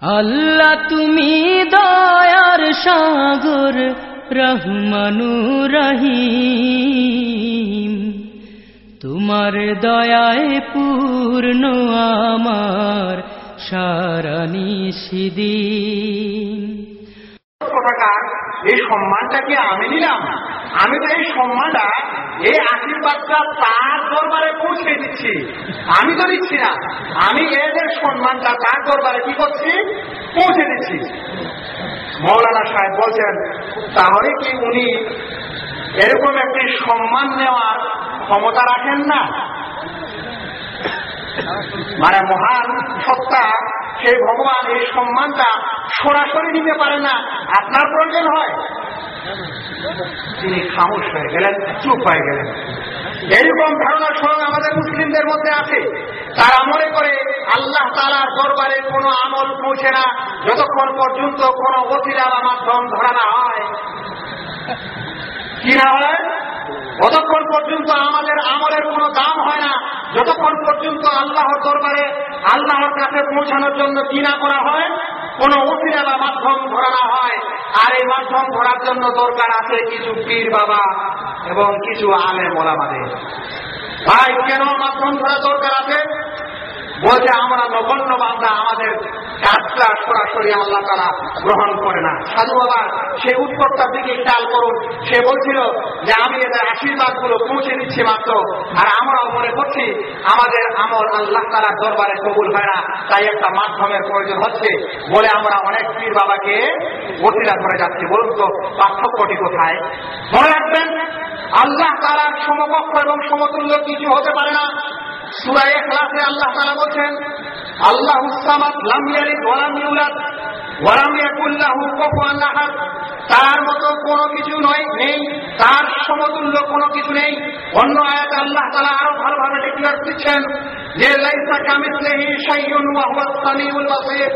আল্লাহ তুমি দয়ার সাগর, রহমানু রহিম। তোমার দয়ায় পূর্ণ আমার সারানি সিদিন এই সম্মানটাকে আমি নিলাম? আমি তো এই সম্মানটা এই আশীর্বাদটা তার দরবারে পৌঁছে দিচ্ছি। আমি তো দিচ্ছি না। আমি এদের সম্মানটা তার দরবারে কি করছি? পৌঁছে দিচ্ছি। মৌলানা সাহেব বলছেন, তাহলে কি উনি এরকম একটি সম্মান নেওয়ার ক্ষমতা রাখেন না? মানে মহান সত্তা সেই ভগবান এই সম্মানটা সরাসরি নিতে পারে না। আপনার প্রয়োজন হয়। তিনি খামোশ হয়ে গেলেন, চুপ হয়ে গেলেন। এরকম ধারণা স্বয়ং আমাদের মুসলিমদের মধ্যে আছে। তারা মনে করে, আল্লাহ তালার দরবারে কোনো আমল পৌঁছে না, যতক্ষণ পর্যন্ত কোনো অতিরা আমার মাধ্যম ধরা না হয়। কি না হয়? ততক্ষণ পর্যন্ত আমাদের আমলের কোনো দাম হয় না, যতক্ষণ পর্যন্ত আল্লাহর দরবারে আল্লাহর কাছে পৌঁছানোর জন্য চিনা করা হয়, কোন উচিরা বা মাধ্যম ধরা হয়। আর এই মাধ্যম ধরার জন্য দরকার আছে কিছু পীর বাবা এবং কিছু আলে মোলামাদের ভাই, কেন মাধ্যম ধরা দরকার আছে? বলছে, আমরা নগণ্য বান্দা, আমাদের কাজটা সরাসরি আল্লাহ তারা গ্রহণ করে না। সাধু বাবা, সে উত্তরটার দিকে খেয়াল করুন? সে বলছিল যে, আমি এদের আশীর্বাদগুলো পৌঁছে দিচ্ছি মাত্র, আর আমরাও মনে করছি আমাদের আমল আল্লাহ তালার দরবারে কবুল হয় না। তাই একটা মাধ্যমের প্রয়োজন হচ্ছে বলে আমরা অনেক পীর বাবাকে বসিরা ধরে যাচ্ছি। বলুন তো, পার্থক্যটি কোথায়? মনে রাখবেন, আল্লাহ তালার সমকক্ষ এবং সমতুল্য কিছু হতে পারে না। আল্লাহ আল্লাহ তার মতো কোনো কিছু নয়, নেই। তার সমতুল্য কোনো কিছু নেই। অন্য আয়াত আল্লাহ তালা আরও ভালোভাবে ডিক্লেয়ার দিচ্ছেন যে লাইসা কামিসলিহি শাইউন ওয়া হুয়াস সামিউল বাসীর,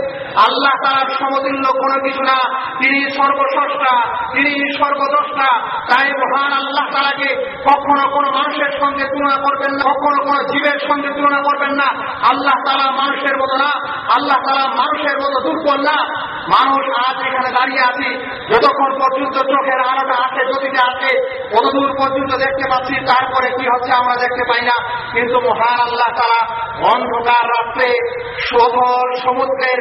আল্লাহ তাআলার সমতুল্য কোনো কিছু না, তিনি সর্বস্রষ্টা, তিনি সর্বদ্রষ্টা, তাই মহান আল্লাহ তাআলাকে কখনো কোনো মানুষের সঙ্গে তুলনা করবেন না, কখনো কোনো জীবের সঙ্গে তুলনা করবেন না। আল্লাহ তাআলা মানুষের মতো না, আল্লাহ তাআলা মানুষের মতো দুর্বল না। মানুষ আজ এখানে দাঁড়িয়ে আছি যতক্ষণ পর্যন্ত চোখের আলোটা আছে গতিতে আছে কতদূর পর্যন্ত দেখতে পাচ্ছি, তারপরে কি হচ্ছে আমরা দেখতে পাই না। কিন্তু মহান আল্লাহ তারা অন্ধকার রাত্রে সবল সমুদ্রের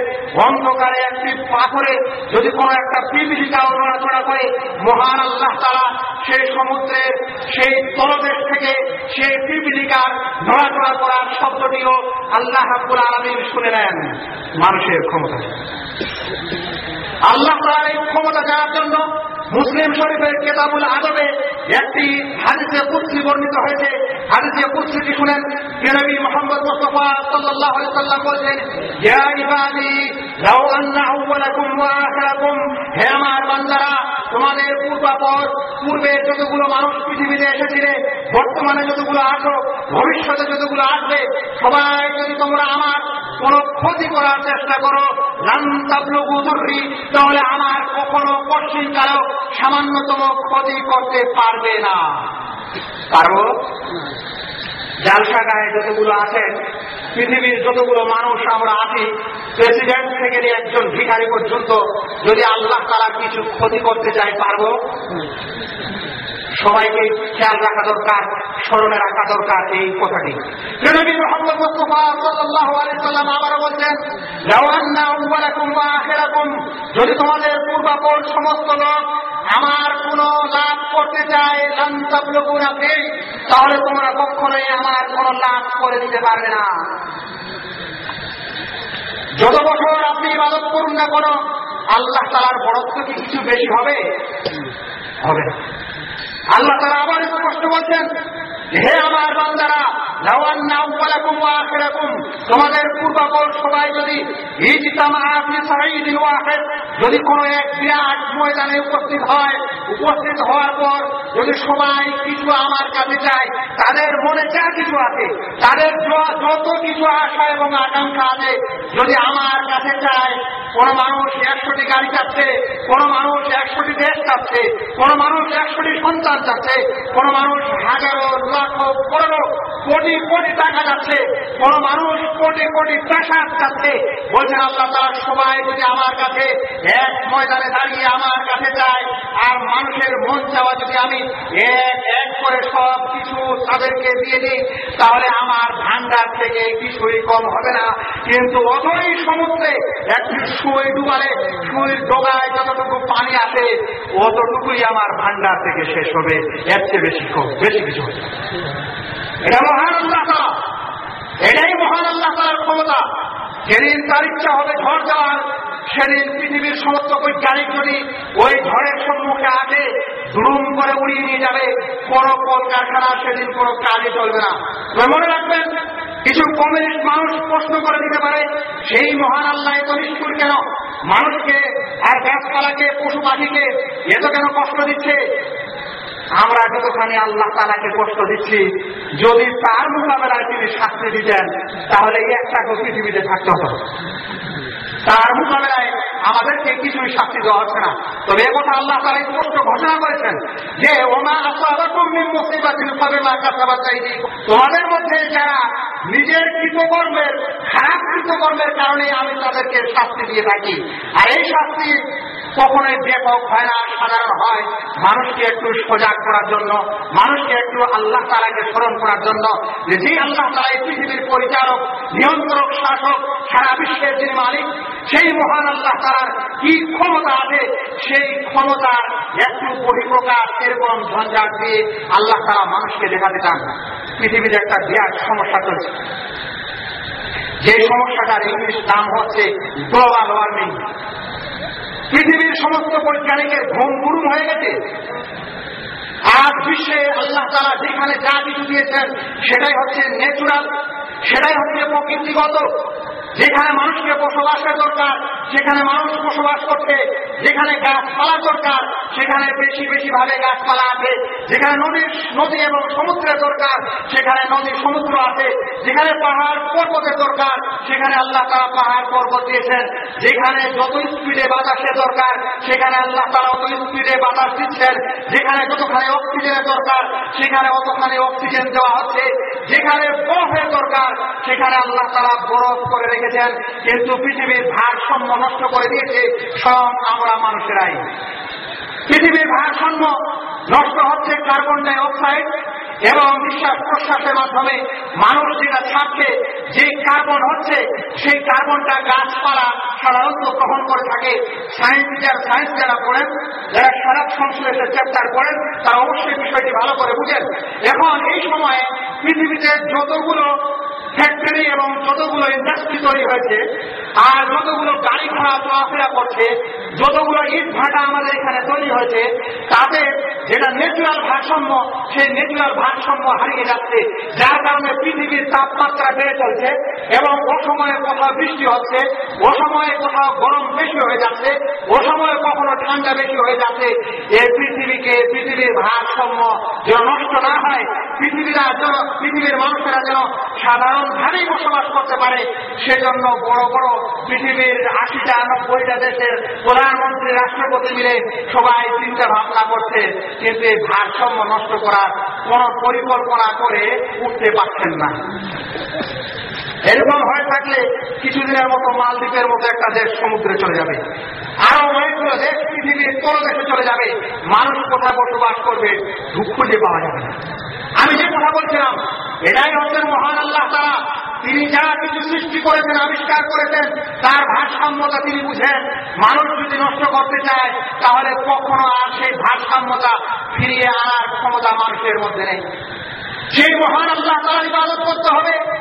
অন্ধকারে একটি পাথরে যদি কোনো একটা পিপিলিকা নড়াচড়া করে মহান আল্লাহ তারা সেই সমুদ্রের সেই তলদেশ থেকে সেই পিপিলিকার নড়াচড়া করার শব্দটিও আল্লাহ হাবুল আলমী শুনে নেন। মানুষের ক্ষমতা। আল্লাহ তার এই ক্ষমতা জানার জন্য মুসলিম শরীফের কেতাবুল আদবে একটি হাদিসে কুৎসি বর্ণিত হয়েছে। হাদিসে কুৎসিটি শুনেন কেনবি মোহাম্মদ মুস্তফা আলাইহি সাল্লাম বলেছেন, ইয়া ইবাদি, লাউ আন্না আউওয়ালাকুম ওয়া আখিরাকুম আমার বান্দারা, তোমাদের পূর্বাপর পূর্বে যতগুলো মানুষ পৃথিবীতে এসেছিলে, বর্তমানে যতগুলো আসো ভবিষ্যতে যতগুলো আসবে, সবাই যদি তোমরা আমার কোন ক্ষতি করার চেষ্টা করো। রান্তাবলুগুদুরি তাহলে আমার কখনো পশ্চিম কারও সামান্যতম ক্ষতি করতে পারবে না। পারব? জালসা গায়ে যতগুলো আছেন পৃথিবীর যতগুলো মানুষ আমরা আছি, প্রেসিডেন্ট থেকে একজন ভিখারি পর্যন্ত যদি আল্লাহ তারা কিছু ক্ষতি করতে চায়, পারব? সবাইকে খেয়াল রাখা দরকার, স্মরণে রাখা দরকার এই কথাটি। ওয়া আখিরাকুম, যদি তোমাদের পূর্বাপর সমস্ত লোক আমার কোন লাভ করতে চায়, লান তাবলুগুনা ফি, তাহলে তোমরা কখনোই আমার কোন লাভ করে দিতে পারবে না। যত বছর আপনি ইবাদত করুন না কোনো, আল্লাহ তালার বড়ত্ব কি কিছু বেশি হবে? হবে আল্লাহ তারা আবার স্পষ্ট বলছেন, হে আমার বান্দারা তোমাদের পূর্বাপর সবাই যদি যদি কোনো এক বিরাট ময়দানে উপস্থিত হয় উপস্থিত হওয়ার পর যদি সবাই কিছু আমার কাছে চায়, তাদের মনে যা কিছু আছে, তাদের যত কিছু আশা এবং আকাঙ্ক্ষা আছে, যদি আমার কাছে চায়, কোন মানুষ একশোটি গাড়ি চাচ্ছে, কোন মানুষ একশোটি দেশ চাচ্ছে, কোন মানুষ একশোটি সন্তান চাচ্ছে, কোন মানুষ হাজারো, লাখো করোড়ো কোটি কোটি টাকা যাচ্ছে কোন মানুষ কোটি কোটি প্রেশার চাচ্ছে, বলছেন আল্লাহ তারা সবাই যদি আমার কাছে এক ময়দানে দাঁড়িয়ে আমার কাছে যায় আর মানুষের মন চাওয়া যদি আমি এক এক করে সব কিছু তাদেরকে দিয়ে দিই, তাহলে আমার ভান্ডার থেকে কিছুই কম হবে না। কিন্তু অতই সমুদ্রে একটি সুই ডুবালে সুইর ডোগায় যতটুকু পানি আসে অতটুকুই আমার ভান্ডার থেকে শেষ হবে। এর চেয়ে বেশি কম, বেশি কিছু হবে এটা মহান আল্লাহ। এটাই মহান আল্লাহ তালার ক্ষমতা। যেদিন তার ইচ্ছা হবে ঝড় যাওয়ার সেদিন পৃথিবীর সমস্ত বৈজ্ঞানিক যদি ওই ঝড়ের সম্মুখে আসে দুরুম করে উড়িয়ে নিয়ে যাবে, কোন কলকারখানা সেদিন কোনো কাজে চলবে না। মনে রাখবেন, কিছু কমিউনিস্ট মানুষ প্রশ্ন করে দিতে পারে, সেই মহান আল্লাহ এত নিষ্ঠুর কেন? মানুষকে আর গাছপালাকে, পশু পাখিকে এত কেন কষ্ট দিচ্ছে? আমরা যতখানি আল্লাহ তালাকে কষ্ট দিচ্ছি, যদি তার মোকাবেলায় তিনি শাস্তি দিতেন, তাহলে একটা পৃথিবীতে থাকতে হতো। তার মোকাবেলায় আমাদেরকে কিছুই শাস্তি দেওয়া হচ্ছে না। তবে কথা আল্লাহ তারা স্পষ্ট ঘোষণা করেছেন যে, ওমা আসাবাকুম মিন মুসিবাতিন ফাবিমা কাসাবাত তোমাদের মধ্যে যারা নিজের কৃতকর্মের, খারাপ কৃতকর্মের কারণে আমি তাদেরকে শাস্তি দিয়ে থাকি। আর এই শাস্তি কখনোই ব্যাপক হয় না সাধারণ হয় মানুষকে একটু সজাগ করার জন্য, মানুষকে একটু আল্লাহ তালাকে স্মরণ করার জন্য, যে আল্লাহ তালা এই পৃথিবীর পরিচালক নিয়ন্ত্রক, শাসক, সারা বিশ্বের যিনি মালিক, সেই মহান আল্লাহ তালার কি ক্ষমতা আছে, সেই ক্ষমতার একটু বহিঃপ্রকাশ এরকম ঝঞ্ঝাট দিয়ে আল্লাহ তালা মানুষকে দেখাতে চান পৃথিবীতে একটা বিরাট সমস্যা চলছে। যে সমস্যাটার ইংলিশ নাম হচ্ছে গ্লোবাল ওয়ার্মিং পৃথিবীর সমস্ত বৈজ্ঞানিকের ভ্রম হয়ে গেছে। আজ বিশ্বে আল্লাহ তারা যেখানে যা কিছু দিয়েছেন, সেটাই হচ্ছে ন্যাচুরাল সেটাই হচ্ছে প্রকৃতিগত। যেখানে মানুষকে বসবাসের দরকার সেখানে মানুষ বসবাস করতে যেখানে গাছপালা দরকার, সেখানে বেশি বেশি ভাবে গাছপালা আছে। যেখানে নদীর নদী এবং সমুদ্রের দরকার, সেখানে নদী সমুদ্র আছে। যেখানে পাহাড় পর্বতের দরকার, সেখানে আল্লাহ তারা পাহাড় পর্বত দিয়েছেন। যেখানে যত স্পিডে বাতাসের দরকার, সেখানে আল্লাহ তারা অত স্পিডে বাতাস দিচ্ছেন। যেখানে যতখানি অক্সিজেনের দরকার, সেখানে অতখানি অক্সিজেন দেওয়া হচ্ছে। যেখানে বরফের দরকার, সেখানে আল্লাহ তারা বরফ করে রেখেছেন। কিন্তু পৃথিবীর ভারসাম্য নষ্ট করে দিয়েছে, সব আমরা মানুষেরাই পৃথিবীর ভারসাম্য নষ্ট হচ্ছে কার্বন ডাই অক্সাইড এবং নিঃশ্বাস প্রশ্বাসের মাধ্যমে মানুষ যেটা ছাড়ছে। যে কার্বন হচ্ছে, সেই কার্বনটা গাছপালা সাধারণত গ্রহণ করে থাকে। সায়েন্স যারা সায়েন্স যারা পড়েন, যারা সারা সংশ্লেষের চ্যাপ্টার পড়েন তারা অবশ্যই বিষয়টি ভালো করে বুঝেন। এখন এই সময়ে পৃথিবীতে যতগুলো ফ্যাক্টরি এবং যতগুলো ইন্ডাস্ট্রি তৈরি হয়েছে আর যতগুলো গাড়ি ঘোড়া চলাফেরা করছে, যতগুলো ইট ভাটা আমাদের এখানে তৈরি হয়েছে, তাতে যেটা ন্যাচুরাল ভারসাম্য, সেই ন্যাচুরাল ভারসাম্য হারিয়ে যাচ্ছে। যার কারণে পৃথিবীর তাপমাত্রা বেড়ে চলছে এবং অসময়ে কোথাও বৃষ্টি হচ্ছে, অসময়ে কোথাও গরম বেশি হয়ে যাচ্ছে, অসময়ে কখনো ঠান্ডা বেশি হয়ে যাচ্ছে। এই পৃথিবীকে পৃথিবীর ভারসাম্য যেন নষ্ট না হয়, পৃথিবীরা যেন, পৃথিবীর মানুষেরা যেন সাধারণভাবেই বসবাস করতে পারে, সেজন্য বড় বড় পৃথিবীর আশিটা নব্বইটা দেশের প্রধানমন্ত্রী, রাষ্ট্রপতি মিলে সবাই চিন্তা ভাবনা করছে কিন্তু এই ভারসাম্য নষ্ট করার কোন পরিকল্পনা করে উঠতে পারছেন না। এরকম হয়ে থাকলে কিছুদিনের মতো মালদ্বীপের মতো একটা দেশ সমুদ্রে চলে যাবে। আরও অনেকগুলো দেশ পৃথিবীর কোন দেশে চলে যাবে। মানুষ কোথায় বসবাস করবে, দুঃখ খুঁজে পাওয়া যাবে না। আমি যে কথা বলছিলাম, এটাই হচ্ছেন মহান আল্লাহ তারা তিনি যা কিছু সৃষ্টি করেছেন, আবিষ্কার করেছেন, তার ভারসাম্যতা তিনি বুঝেন। মানুষ যদি নষ্ট করতে চায়, তাহলে কখনো আর সেই ভারসাম্যতা ফিরিয়ে আনার ক্ষমতা মানুষের মধ্যে নেই। সেই মহান আল্লাহ তার ইবাদত করতে হবে।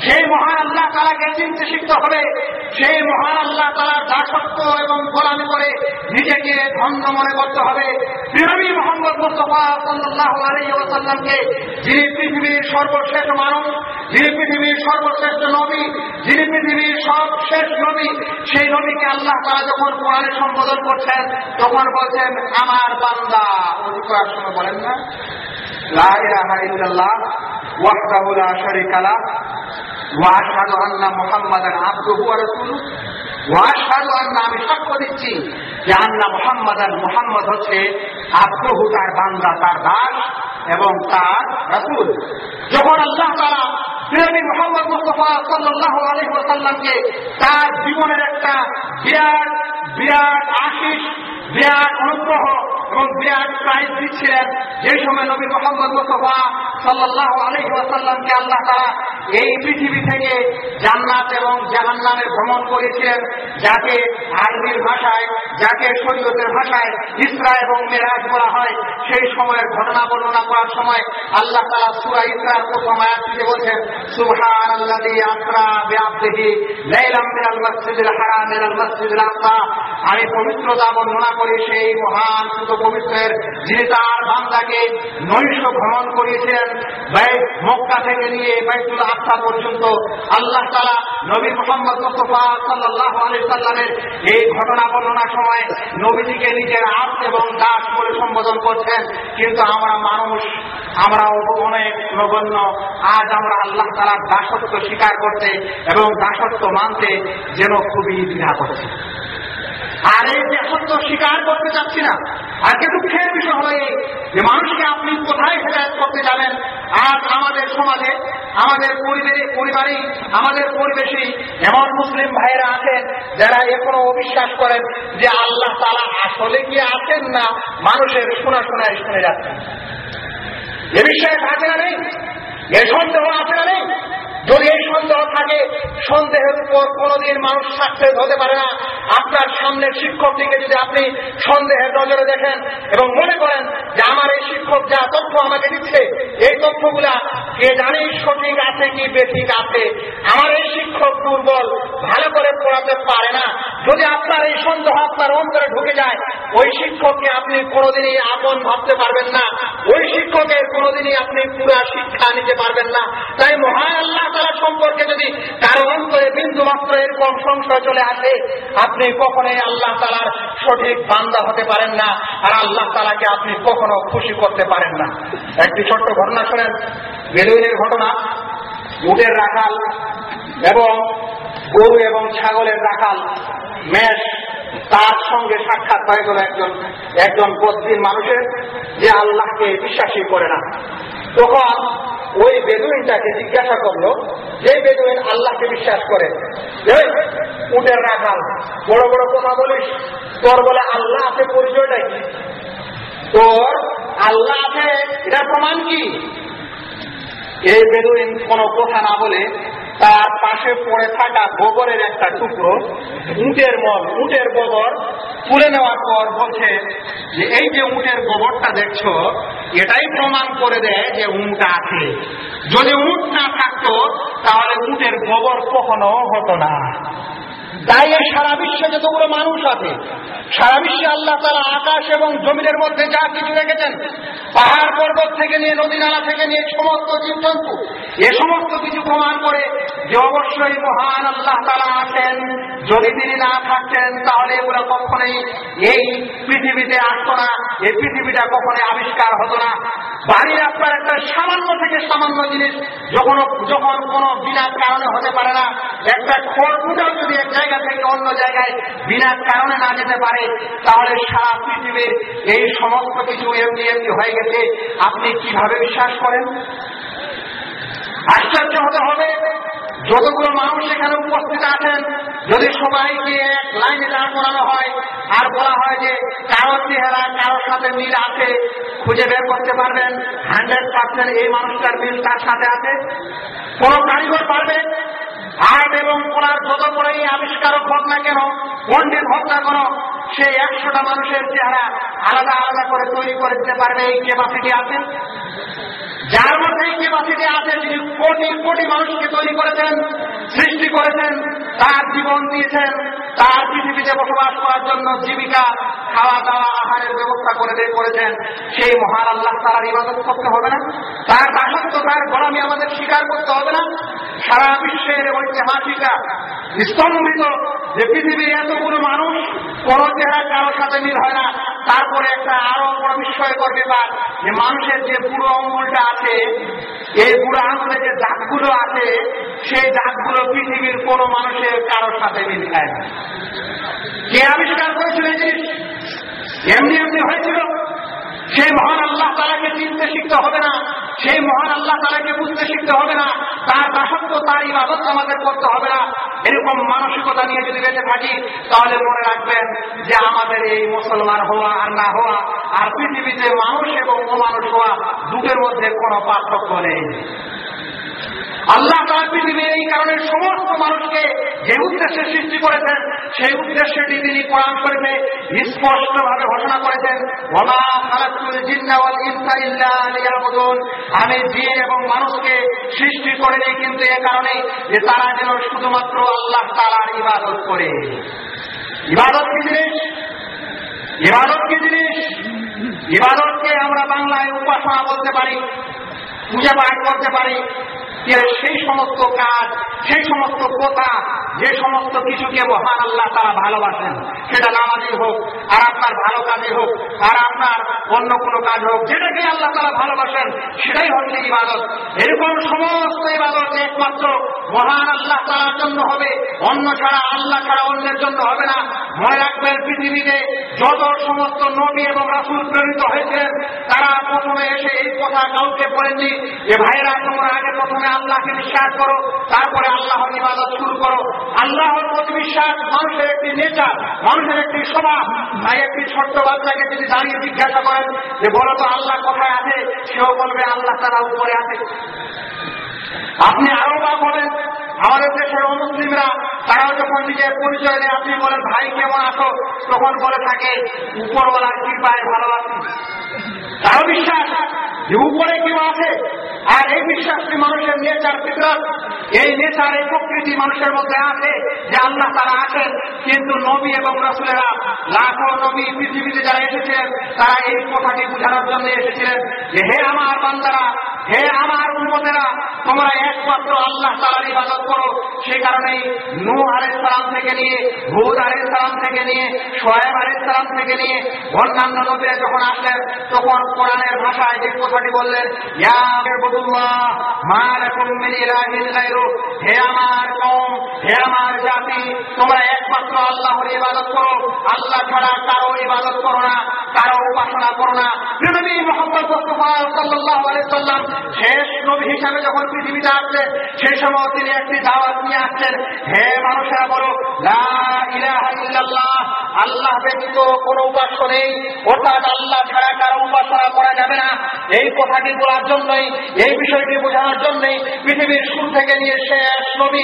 সেই মহান আল্লাহ তালাকে চিনতে শিখতে হবে। সেই মহান আল্লাহ তালার দাসত্ব এবং গোলামি করে নিজেকে ধন্য মনে করতে হবে। বিরবী মোহাম্মদ মুস্তফা সাল্লাহ আলী ওসাল্লামকে যিনি পৃথিবীর সর্বশেষ মানুষ যিনি পৃথিবীর সর্বশ্রেষ্ঠ নবী, যিনি পৃথিবীর সবশেষ নবী, সেই নবীকে আল্লাহ তারা যখন কোরআনে সম্বোধন করছেন, তখন বলছেন, আমার বান্দা। করার সময় বলেন না। লা ইলাহা ইল্লাল্লাহ, ওয়াহদাহু ওয়াশহাদু আন্না মুহাম্মাদান আবদুহু ওয়া রাসূলুহু আমি সাক্ষ্য দিচ্ছি যে আন্না মুহাম্মাদান মুহাম্মদ হচ্ছে আবদুহু তার বান্দা, তার দাস। এবং তার যখন আল্লাহ তারা প্রেমী মোহাম্মদ মুস্তফা সাল্লাহ আলহ সাল্লামকে তার জীবনের একটা বিরাট বিরাট আশিস, বিরাট অনুগ্রহ এবং বিরাট প্রাইজ দিচ্ছিলেন যে সময় নবী মোহাম্মদ মুস্তফা সাল্লাহ আলহি ওয়াসাল্লামকে আল্লাহ তারা এই পৃথিবী থেকে জান্নাত এবং জাহান্নামে ভ্রমণ করেছিলেন, যাকে আরবির ভাষায়, যাকে শরীয়তের ভাষায় ইসরা এবং মেরাজ বলা হয়। সেই সময়ের ঘটনা বর্ণনা করার সময় আল্লাহ তালা সুরা ইসরার প্রথম আয়াত থেকে বলছেন সুবহান আল্লাহ আসরা বিআবদিহি লাইলাম মিনাল মসজিদিল হারাম ইলাল মসজিদিল আকসা। আমি পবিত্রতা বর্ণনা করি সেই মহান, সুত পবিত্রের। যিনি তার বান্দাকে নৈশ ভ্রমণ করিয়েছিলেন মক্কা থেকে নিয়ে বাইতুল আকসা পর্যন্ত আল্লাহ তালা নবী মোহাম্মদ মুস্তফা সাল্লাহ আলি সাল্লামের এই ঘটনা বর্ণনার সময় নবীজিকে নিজের আপ এবং দাস বলে সম্বোধন করছেন। কিন্তু আমরা মানুষ আমরা অনেক নগণ্য। আজ আমরা আল্লাহ তালার দাসত্ব স্বীকার করতে এবং দাসত্ব মানতে যেন খুবই দ্বিধা করছে। আর এই দাসত্ব স্বীকার করতে চাচ্ছি না। আজকে দুঃখের বিষয় এই যে মানুষকে আপনি কোথায় হেদায়ত করতে যাবেন? আজ আমাদের সমাজে, আমাদের পরিবারে পরিবারেই, আমাদের পরিবেশেই এমন মুসলিম ভাইরা আছেন যারা এখনও অবিশ্বাস করেন যে আল্লাহ তালা আসলে কি আছেন না মানুষের শোনা শোনায় শুনে যাচ্ছেন। এ বিষয়ে থাকে না নেই? এ সন্দেহ আছে না নেই? যদি এই সন্দেহ থাকে, সন্দেহের উপর কোনোদিন মানুষ সাকসেস হতে পারে না। আপনার সামনের শিক্ষকটিকে যদি আপনি সন্দেহের নজরে দেখেন এবং মনে করেন যে আমার এই শিক্ষক যা তথ্য আমাকে দিচ্ছে, এই তথ্যগুলা কে জানে সঠিক আছে কি বেঠিক আছে? আমার এই শিক্ষক দুর্বল, ভালো করে পড়াতে পারে না। যদি আপনার এই সন্দেহ আপনার অন্তরে ঢুকে যায়, ওই শিক্ষককে আপনি কোনোদিনই আপন ভাবতে পারবেন না। ওই শিক্ষকের কোনোদিনই আপনি পুরা শিক্ষা নিতে পারবেন না। তাই মহান আল্লাহ তালা সম্পর্কে যদি কারও অন্তরে বিন্দু মাত্র এরকম সংশয় চলে আসে, আপনি কখনোই আল্লাহ তালার সঠিক বান্দা হতে পারেন না, আর আল্লাহ তালাকে আপনি কখনো খুশি করতে পারেন না। একটি ছোট্ট ঘটনা শোনেন। বেদুইনের ঘটনা। উটের রাখাল এবং গরু এবং ছাগলের রাখাল, মেষ তার সঙ্গে সাক্ষাৎ হয়ে গেল একজন একজন বদ্রীর মানুষের, যে আল্লাহকে বিশ্বাসী করে না। তখন ওই বেদুইনটাকে জিজ্ঞাসা করল, যে বেদুইন আল্লাহকে বিশ্বাস করে? উটের রাখাল, বড় বড় কথা বলিস, তোর বলে আল্লাহ আছে পরিচয়টা কি তোর আল্লাহ আছে, এটা প্রমাণ কি? এই বেদুইন কোনো কথা না বলে তার পাশে পড়ে থাকা গোবরের একটা টুকরো, উটের মল, উটের গোবর তুলে নেওয়ার পর বলছে যে, এই যে উটের গোবরটা দেখছ, এটাই প্রমাণ করে দেয় যে উট আছে। যদি উট না থাকতো, তাহলে উটের গোবর কখনো হতো না। তাই এই সারা বিশ্বে যতগুলো মানুষ আছে, সারা বিশ্বে আল্লাহ তারা আকাশ এবং জমিনের মধ্যে যা কিছু রেখেছেন, পাহাড় পর্বত থেকে নিয়ে নদী নালা থেকে নিয়ে সমস্ত জীবজন্তু, এ সমস্ত কিছু প্রমাণ করে যে অবশ্যই মহান আল্লাহ তারা আছেন। যদি তিনি না থাকতেন, তাহলে এগুলো কখনোই এই পৃথিবীতে আসতো না, এই পৃথিবীটা কখনোই আবিষ্কার হতো না। বাড়ির আপনার একটা সামান্য থেকে সামান্য জিনিস যখন যখন কোনো বিনা কারণে হতে পারে না, একটা খড়কুটাও যদি এক জায়গা থেকে অন্য জায়গায় বিনা কারণে না যেতে পারে, তাহলে সারা পৃথিবীর এই সমস্ত কিছু এমনি এমনি হয়ে গেছে। আপনি কীভাবে বিশ্বাস করেন? আশ্চর্য হতে হবে, যতগুলো মানুষ এখানে উপস্থিত আছেন, যদি সবাইকে এক লাইনে দাঁড় করানো হয়, আর বলা হয় যে কারোর চেহারা কারোর সাথে মিল আছে, খুঁজে বের করতে পারবেন হান্ড্রেড পার্সেন্ট এই মানুষটার মিল তার সাথে আছে। কোন কারিগর পারবে? আর্ট এবং কলার যত বড়ই আবিষ্কারক হোক না কেন পণ্ডিত হোক না কেন সে একশোটা মানুষের চেহারা আলাদা আলাদা করে তৈরি করে দিতে পারবে এই ক্যাপাসিটি আছে? যার মধ্যে এই ক্যাপাসিটি আছে তিনি কোটি কোটি মানুষকে তৈরি করেছেন, সৃষ্টি করেছেন, তার জীবন দিয়েছেন। তার পৃথিবীতে বসবাস করার জন্য জীবিকা খাওয়া দাওয়া আহারের ব্যবস্থা করে দিয়ে করেছেন। সেই মহান আল্লাহ তার ইবাদত করতে হবে না। তার দাসত্ব, তার গোলামি আমাদের স্বীকার করতে হবে না। সারা বিশ্বের ঐতিহাসিকা স্তম্ভিত যে পৃথিবীর এতগুলো মানুষ কোনো চেহারা কারোর সাথে মিল হয় না। তারপরে একটা আরও বড় বিস্ময়কর ব্যাপার যে মানুষের যে বুড়ো অঙ্গুলটা আছে, এই বুড়ো আঙ্গুলের যে দাগগুলো আছে, সেই দাগগুলো পৃথিবীর কোন মানুষের কারোর সাথে মিল খায় না। কে আবিষ্কার করেছিল এমনি এমনি হয়েছিল। সেই মহান আল্লাহ তালাকে চিনতে শিখতে হবে না। সেই মহান আল্লাহ তালাকে বুঝতে শিখতে হবে না। তার দাসত্ব, তার ইবাদত আমাদের করতে হবে না। এরকম মানসিকতা নিয়ে যদি বেঁচে থাকি, তাহলে মনে রাখবেন যে আমাদের এই মুসলমান হওয়া আর না হওয়া, আর পৃথিবীতে মানুষ এবং অমানুষ হওয়া দুটোর মধ্যে কোনো পার্থক্য নেই। আল্লাহ তার পৃথিবীর এই কারণে সমস্ত মানুষকে যে উদ্দেশ্যে সৃষ্টি করেছেন, সেই উদ্দেশ্যটি তিনি কোরআন শরীফে স্পষ্ট ভাবে ঘোষণা করেছেন আমি জিন এবং মানুষকে সৃষ্টি করেনি, কিন্তু এ কারণে যে তারা যেন শুধুমাত্র আল্লাহ তাআলার ইবাদত করে। ইবাদত কি জিনিস? ইবাদত কি জিনিস? ইবাদতকে আমরা বাংলায় উপাসনা বলতে পারি, পূজা পাঠ করতে পারি যে সেই সমস্ত কাজ, সেই সমস্ত কথা, যে সমস্ত কিছুকে মহান আল্লাহ তারা ভালোবাসেন, সেটা নামাজি হোক, আর আপনার ভালো কাজে হোক, আর আপনার অন্য কোনো কাজ হোক, যেটাকে আল্লাহ তারা ভালোবাসেন, সেটাই হচ্ছে ইবাদত। এরকম সমস্ত ইবাদত একমাত্র মহান আল্লাহ তালার জন্য হবে, অন্য ছাড়া আল্লাহ ছাড়া অন্যের জন্য হবে না। মনে রাখবেন, পৃথিবীতে যত সমস্ত নবী এবং রাসুল প্রেরিত হয়েছিলেন তারা প্রথমে এসে এই কথা কাউকে বলেননি। যে ভাইরা তোমরা আগে প্রথমে আল্লাহকে বিশ্বাস করো, তারপরে আল্লাহর ইবাদত শুরু করো। আল্লাহর প্রতি বিশ্বাস মানুষের একটি নেচার মানুষের একটি স্বভাব তাই একটি ছোট্ট বাচ্চাকে যদি দাঁড়িয়ে জিজ্ঞাসা করেন যে, বলো তো, আল্লাহ কোথায় আছে? সেও বলবে, আল্লাহ তারা উপরে আছে। আপনি আরও বা বলেন, আমাদের দেশের অমুসলিমরা, তারাও যখন নিজের পরিচয় দেয়, আপনি বলেন, ভাই, কেমন আছো? তখন বলে থাকে, উপরওয়ালার কৃপায় ভালো আছি। তারও বিশ্বাস যে, উপরে কেউ আছে? আর এই বিশ্বাসটি মানুষের নেচার ফিতরত এই নেচার, এই প্রকৃতি মানুষের মধ্যে আছে যে আল্লাহ তারা আছেন, কিন্তু নবী এবং রসুলেরা লাখো নবী পৃথিবীতে যারা এসেছিলেন, তারা এই কথাটি বোঝানোর জন্য এসেছিলেন যে হে আমার বান্দারা, হে আমার উন্মতেরা তোমরা একমাত্র আল্লাহ তালার ইবাদত করো। সে কারণেই নূ আলাই সালাম থেকে নিয়ে, হুদ আলাই সালাম থেকে নিয়ে সোহেব আলাই সালাম থেকে নিয়ে, অন্যান্য নবীরা যখন আসলেন, তখন কোরআনের ভাষায় যে কথাটি বললেন, ইয়া ইবুদুল্লাহ মা লাকুম শেষ নবী হিসাবে যখন পৃথিবীতে আসছে সেই সময় তিনি একটি দাওয়াত নিয়ে আসছেন হে মানুষেরা বলো আল্লাহ ব্যতীত কোনো উপাস্য নেই। অর্থাৎ আল্লাহ ছাড়া কারও উপাসনা করা যাবে না। এই কথাটি বলার জন্যই এই বিষয়টি বোঝানোর জন্যই পৃথিবীর শুরু থেকে নিয়ে শেষ নবী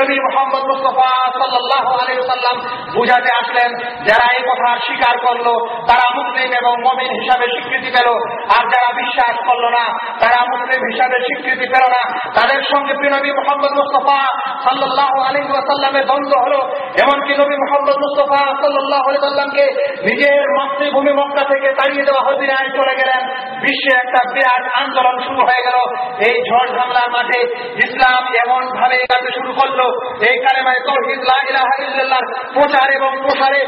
নবী মোহাম্মদ মুস্তফা সাল্লাহ আলী সাল্লাম বুঝাতে আসলেন, যারা এই কথা স্বীকার করল, তারা মুসলিম এবং মমিন হিসাবে স্বীকৃতি পেল। আর যারা বিশ্বাস করল না, তারা মুসলিম হিসাবে স্বীকৃতি পেল না। তাদের সঙ্গে নবী মোহাম্মদ মুস্তফা সাল্লাহ আলী সাল্লামের দ্বন্দ্ব হলো। এমনকি নবী মোহাম্মদ মুস্তফা সাল্লাহ আলী সাল্লামকে নিজের মাতৃভূমি মক্কা থেকে তাড়িয়ে দেওয়া হদিনায় চলে গেলেন। বিশ্বে একটা বিরাট আন্দোলন শুরু হয়ে গেল। এই ঝড় ঝামলার মাঠে ইসলাম এমন ভাবে কাজে শুরু করল। এই কালেমায় তৌহিদ, লা ইলাহা প্রচার এবং প্রসারে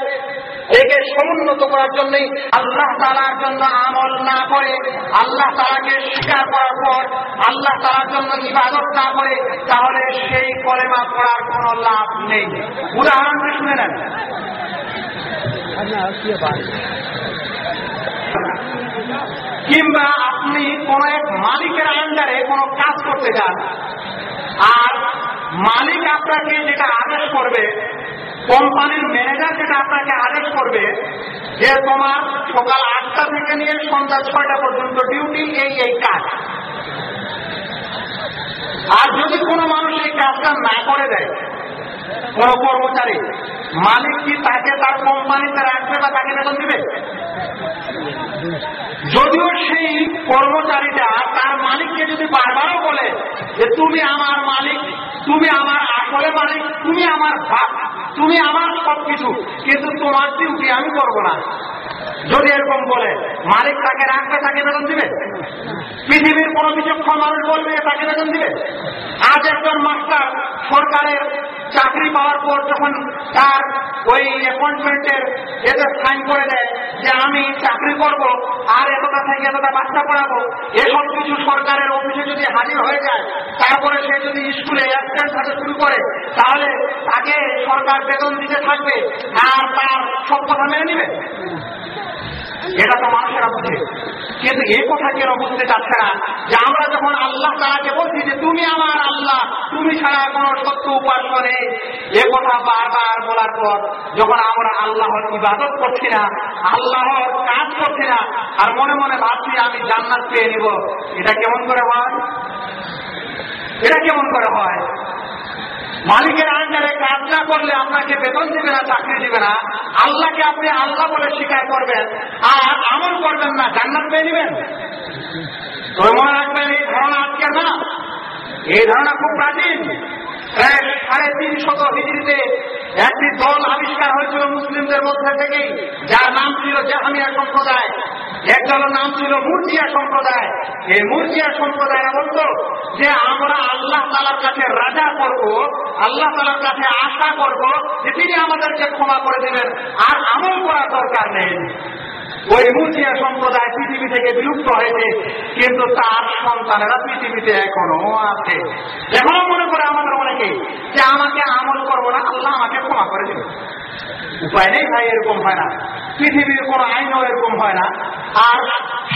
একে সমুন্নত করার জন্যই আল্লাহ তালার জন্য আমল না করে, আল্লাহ তালাকে স্বীকার করার পর আল্লাহ তালার জন্য ইবাদত না করে, তাহলে সেই কলেমা পড়ার কোনো লাভ নেই। উদাহরণটি শুনে নেন? কিংবা আপনি কোন এক মালিকের আন্ডারে কোনো কাজ করতে চান আর মালিক আপনাকে যেটা আদেশ করবে, কোম্পানির ম্যানেজার যেটা আপনাকে আদেশ করবে, যে তোমার সকাল আটটা থেকে নিয়ে সন্ধ্যা ছয়টা পর্যন্ত ডিউটি এই এই কাজ। আর যদি কোনো মানুষ এই কাজটা না করে দেয়, কোন কর্মচারী, মালিক কি তাকে তার কোম্পানিতে রাখবে বা তাকে বেতন দিবে? যদিও সেই কর্মচারীটা তার মালিককে যদি বারবারও বলে যে তুমি আমার মালিক, তুমি আমার আসলে মালিক, তুমি আমার ভাগ, তুমি আমার সব কিছু কিন্তু তোমার ডিউটি আমি করব না। যদি এরকম বলে, মালিক তাকে রাখবে, তাকে বেতন দিবে? পৃথিবীর কোন বিচক্ষণ মানুষ বলবে, তাকে বেতন দিবে? আজ একজন মাস্টার সরকারের চাকরি পাওয়ার পর যখন তার ওই অ্যাপয়েন্টমেন্টের এতে সাইন করে দেয় যে আমি চাকরি করব, আর এতটা থেকে এতটা বাচ্চা পড়াবো, এসব কিছু সরকারের অফিসে যদি হাজির হয়ে যায়, তারপরে সে যদি স্কুলে অ্যাবসেন্ট হতে শুরু করে, তাহলে তাকে সরকার বেতন দিতে থাকবে, আর তার সব কথা মেনে নিবে? এটা তো মানুষেরা বুঝে কিন্তু এই কথা কেন বুঝতে চাচ্ছে না যে আমরা যখন আল্লাহ তারাকে বলছি যে তুমি আমার আল্লাহ, তুমি ছাড়া কোনো সত্য উপাস্য নেই। এ কথা বারবার বলার পর যখন আমরা আল্লাহর ইবাদত করছি না, আল্লাহর কাজ করছি না, আর মনে মনে ভাবছি আমি জান্নাত পেয়ে নিব, এটা কেমন করে হয়? এটা কেমন করে হয়? মালিকের আন্ডারে কাজ না করলে আপনাকে বেতন দিবে না, চাকরি দিবে না। আল্লাহকে আপনি আল্লাহ বলে স্বীকার করবেন, আর আমল করবেন না, জান্নাত পেয়ে নেবেন। তবে মনে রাখবেন, এই ধারণা আজকের না। এই ধারণা খুব প্রাচীন। প্রায় সাড়ে তিন শত হিজড়িতে একটি দল আবিষ্কার হয়েছিল মুসলিমদের মধ্যে থেকেই, যার নাম ছিল জাহামিয়া সম্প্রদায়। এক দলের নাম ছিল মুরজিয়া সম্প্রদায়। এই মুরজিয়া সম্প্রদায় বলতো যে আমরা আল্লাহ তালার কাছে রাজা করব, আল্লাহ তালার কাছে আশা করব যে তিনি আমাদেরকে ক্ষমা করে দেবেন, আর আমল করা দরকার নেই। ওই মুরজিয়া সম্প্রদায় পৃথিবী থেকে বিলুপ্ত হয়েছে, কিন্তু তার সন্তানেরা পৃথিবীতে এখনও আছে। এখনও মনে করে আমাদের অনেকে যে আমাকে আমল করব না, আল্লাহ আমাকে ক্ষমা করে দেবে উপায় নেই ভাই, এরকম হয় না। পৃথিবীর কোন আইনও এরকম হয় না, আর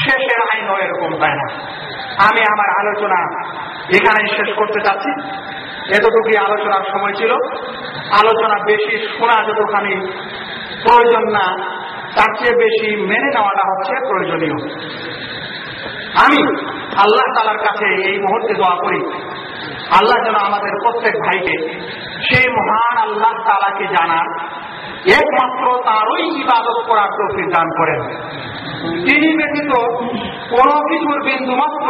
শেষের আইনও এরকম হয় না। আমি আমার আলোচনা এখানেই শেষ করতে চাচ্ছি। এতটুকুই আলোচনার সময় ছিল। আলোচনা বেশি শোনা যতখানি প্রয়োজন না, তার চেয়ে বেশি মেনে নেওয়াটা হচ্ছে প্রয়োজনীয়। আমি আল্লাহ তালার কাছে এই মুহূর্তে দোয়া করি, আল্লাহ যেন আমাদের প্রত্যেক ভাইকে সেই মহান আল্লাহ তালাকে জানার একমাত্র তারই ইবাদত করার তৌফিক দান করেন। তিনি ব্যতীত কোন কিছুর বিন্দু মাত্র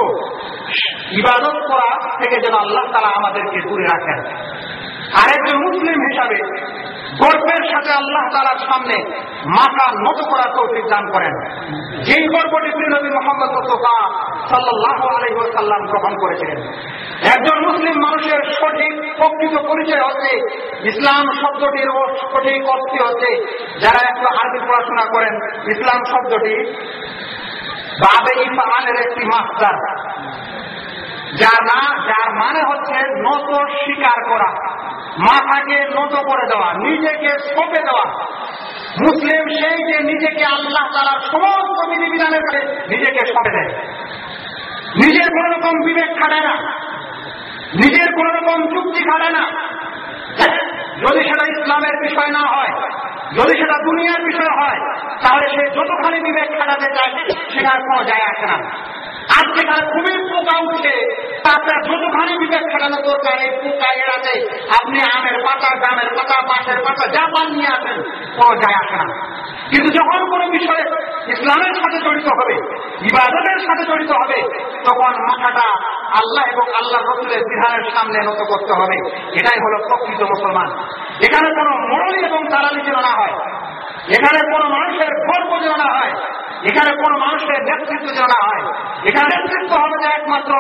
ইবাদত করা থেকে যেন আল্লাহ তারা আমাদেরকে দূরে রাখেন। আরেকজন মুসলিম হিসাবে গর্বের সাথে আল্লাহ তালার সামনে মাথা নত করার তৌফিক দান করেন। যেই গর্বটি নবী মোহাম্মদ মুস্তফা গ্রহণ করেছিলেন। একজন মুসলিম মানুষের সঠিক প্রকৃত পরিচয় হচ্ছে ইসলাম শব্দটির সঠিক অর্থ হচ্ছে যারা একটু আরবি পড়াশোনা করেন, ইসলাম শব্দটি বাবে ইফানের একটি মাস্টার। যার না যার মানে হচ্ছে নত স্বীকার করা। মাথাকে নত করে দেওয়া, নিজেকে সঁপে দেওয়া। মুসলিম সেই যে নিজেকে আল্লাহ তারা সমস্ত বিধিবিধানের কাছে নিজেকে সঁপে দেয়। নিজের কোন রকম বিবেক খাটায় না। নিজের কোন রকম চুক্তি খাটায় না। যদি সেটা ইসলামের বিষয় না হয়, যদি সেটা দুনিয়ার বিষয় হয়, তাহলে সে যতখানি বিবেক খাটাতে চায় সেখানে কোনো যায় আসে না। আর যেখানে খুবই পোকা উঠে তাতে যতখানি বিবেক খাটানো দরকার এই পোকা এড়াতে। আপনি আমের পাতা, জামের পাতা পাশের পাতা, যা পান নিয়ে আসেন, কোনো যায় আসে না। কিন্তু যখন কোনো বিষয়ে ইসলামের সাথে জড়িত হবে, ইবাদতের সাথে জড়িত হবে, তখন মাথাটা আল্লাহ এবং আল্লাহ রসুলের বিধানের সামনে নত করতে হবে। এটাই হলো প্রকৃত মুসলমান। এখানে কোনো মরলি এবং তারালি যেন না হয়, এখানে কোনো মানুষের গর্ব যেন না এখানে কোন মানুষের নেতৃত্ব জানা হয়। এখানে নেতৃত্ব হবে যে একমাত্র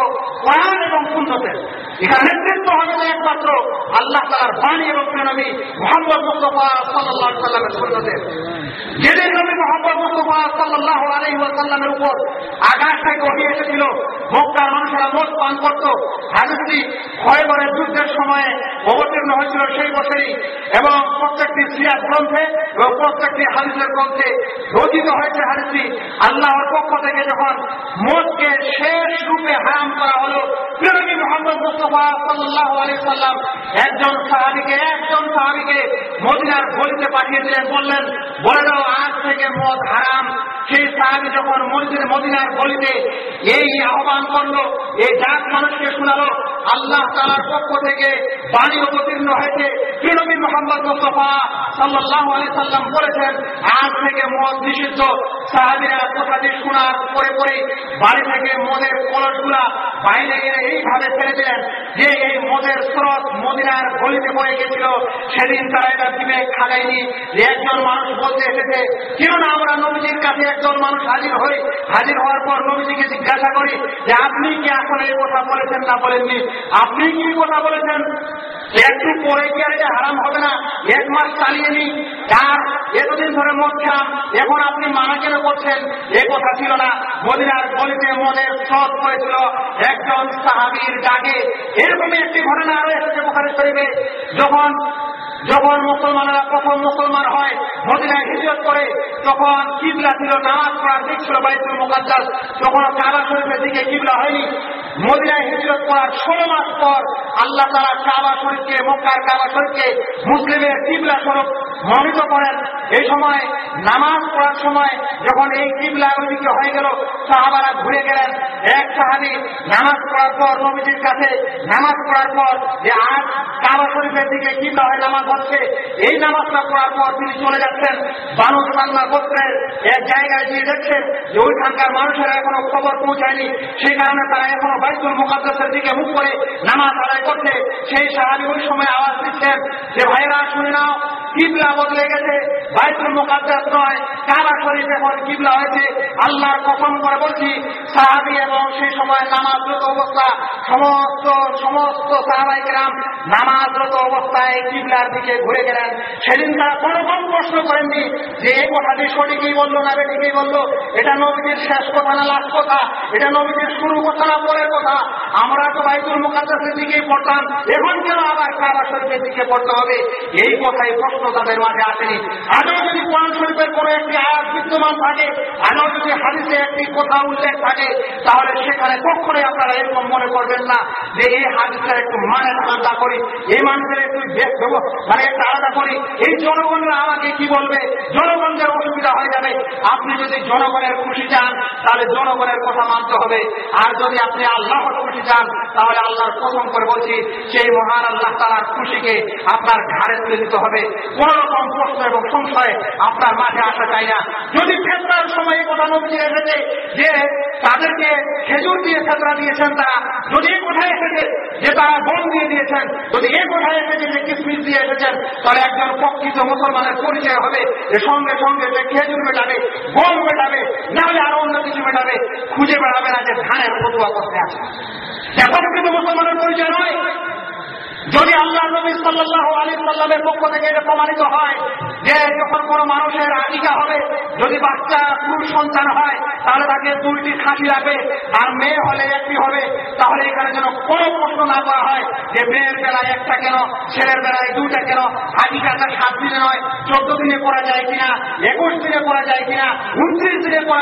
কোরআন এবং সুন্দরের এখানে নেতৃত্ব হবে যে একমাত্র আল্লাহ তালার বাণী এবং প্রেরণী মোহাম্মদ মুস্তফা সাল্লাহ সাল্লামের সুন্দরের যেদিন নবী মোহাম্মদ মুস্তফা সাল্লাহ আলহি সাল্লামের উপর আকাশ থেকে ওঠে এসেছিল, মক্কার মানুষেরা মদ পান করত। হাদিসটি খয়বরের যুদ্ধের সময়ে অবতীর্ণ হয়েছিল সেই বছরই এবং প্রত্যেকটি সিয়াদ গ্রন্থে এবং প্রত্যেকটি হাদিসের গ্রন্থে রচিত হয়েছে হাদিসটি। আল্লাহর পক্ষ থেকে যখন মদকে শেষ রূপে হারাম করা হলো প্রেরণী মোহাম্মদ মুস্তফা সাল্লাহ আলী সাল্লাম একজন সাহাবিকে একজন সাহাবিকে মদিনার গলিতে পাঠিয়ে দিলেন। বললেন, বলে দাও আজ থেকে মদ হারাম। সেই সাহাবি যখন মসজিদে মদিনার গলিতে এই আহ্বান করল, এই জাত মানুষকে শোনালো, আল্লাহ তালার পক্ষ থেকে বাণী অবতীর্ণ হয়েছে। নবী মোহাম্মদ মুস্তফা সাল্লাহ আলি সাল্লাম বলেছেন, আজ থেকে মদ নিষিদ্ধ। সাহাবিরা কথাটি শোনার পরে পরে বাড়ি থেকে মদের কলসগুলা বাইরে এনে এইভাবে ফেলে দিলেন যে এই মদের স্রোত মদিনার গলিতে পড়ে গেছিল সেদিন তারা এটা বিবেক খাগায়নি যে একজন মানুষ বলতে এসেছে, কেন না আমরা নবীজির কাছে একজন মানুষ হাজির হই? হাজির হওয়ার পর নবীজিকে জিজ্ঞাসা করি যে, আপনি কি আসলে এই কথা বলেছেন না বলেননি? আপনি কি কথা বলেছেন? একটু পরে কি আর এটা হারাম হবে না? এক মাস চালিয়ে নি। আর এতদিন ধরে মদ খেলাম, এখন আপনি মানা কেন করছেন? এ কথা ছিল না। মদিনার গলিতে মদের স্রোত করেছিল একজন সাহাবির ডাকে, এরকমই একটি ঘটনা আরও এসেছে বোখারে শরীফে। যখন যখন মুসলমানরা প্রথম মুসলমান হয়, মদিনায় হিজরত করে, তখন কিবলা ছিল নামাজ পড়ার দিক ছিল বাইতুল মোকাদ্দ তখন কাবা শরীফের দিকে কিবলা হয়নি মদিনায় হিজরত করার ষোলো মাস পর আল্লাহ তারা কাবা শরীফকে, মক্কার কাবা শরীফকে মুসলিমের কিবলা স্বরূপ মনোনীত করেন। এই সময়, নামাজ পড়ার সময় যখন এই কিবলা ওইদিকে হয়ে গেল, সাহাবারা ঘুরে গেলেন। এক সাহাবি নামাজ পড়ার পর, নবীজির কাছে নামাজ পড়ার পর যে আজ কাবা শরীফের দিকে কিবলা হয়ে নামাজ হচ্ছে, এই নামাজটা পড়ার পর তিনি চলে যাচ্ছেন বানু বাংলা গোত্রের এক জায়গায় গিয়ে দেখছেন যে ওইখানকার মানুষেরা এখনও খবর পৌঁছায়নি। সেই কারণে তারা এখনও বাইতুল মুকাদ্দাসের দিকে মুখ করে নামাজ আদায় করছে সেই সাহাবি ওই সময় আওয়াজ দিচ্ছেন যে ভাইরা শুনে নাও, কিবলা বদলে গেছে। বাইতুল মুকাদ্দাস নয়, কাবা শরীফ এখন কিবলা হয়েছে। আল্লাহর কসম করে বলছি, সাহাবি এবং সেই সময় নামাজরত অবস্থা, সমস্ত সমস্ত সাহাবাই গ্রাম নামাজরত অবস্থায় কিবলার দিকে ঘুরে গেলেন। সেদিন তারা কোনো কম প্রশ্ন করেননি যে, এই কথাটি সঠিকই বলল না বেঠিকই বলল? এটা নবীজির শেষ কথা না লাস্ট কথা? এটা নবীজির শুরু কথা না পরের কথা? আমরা তো বাইতুল মুকাদ্দাসের দিকেই পড়তাম। এখন কেন আবার কাবা শরীফের দিকে পড়তে হবে? এই কথাই প্রশ্ন তাদের মাঝে আসেনি। আজও যদি কোরআন শরীফের কোনো একটি আয়াত বিদ্যমান থাকে আজও যদি হাদিসে একটি কথা উল্লেখ থাকে, তাহলে সেখানে কখনোই আপনারা এরকম মনে করবেন না যে এই হাদিসের একটু মানে আলাদা করি এই মানুষের একটু মানে একটু আলাদা করি। এই জনগণরা আমাকে কি বলবে? জনগণদের অসুবিধা হয়ে যাবে। আপনি যদি জনগণের খুশি চান, তাহলে জনগণের কথা মানতে হবে। আর যদি আপনি আল্লাহর খুশি চান তাহলে আল্লাহর প্রথম করে বলছি, সেই মহান আল্লাহ তালার খুশিকে আপনার ঘাড়ে তুলে দিতে হবে। কোন রকম প্রশ্ন এবং সংশয় আপনার মাঝে আসা চাই না। যদি ফেতরার সময় এই কথা নবী এসেছে যে তাদেরকে খেজুর দিয়ে ফেতরা দিয়েছেন তারা, যদি এই কোথায় এসেছে যে তারা গম দিয়ে দিয়েছেন, যদি এই কোথায় এসেছে যে কিসমিস দিয়ে এসেছেন, তাহলে একজন প্রকৃত মুসলমানের পরিচয় হবে যে সঙ্গে সঙ্গে যে খেজুর মেটাবে, গম মেটাবে, না হলে আরও অন্য কিছু মেটাবে, খুঁজে বেড়াবে না যে ধানের ফতুয়া আছে। এখন কিন্তু মুসলমানের পরিচয় নয় যদি আল্লাহ নবী সাল্লাহ আলী সাল্লামের পক্ষ থেকে এটা প্রমাণিত হয় যে যখন কোনো মানুষের আকিকা হবে, যদি বাচ্চা পুরুষ সন্তান হয়, তাহলে তাকে দুইটি খাঁটি লাগবে। আর মেয়ে হলে একটি হবে। তাহলে এখানে যেন কোনো প্রশ্ন না করা হয় যে মেয়ের বেলায় একটা কেন, ছেলের বেলায় দুইটা কেন, আকিকাটা সাত দিনে নয়, চোদ্দ দিনে করা যায় কিনা, একুশ দিনে করা যায় কিনা, উনত্রিশ দিনে করা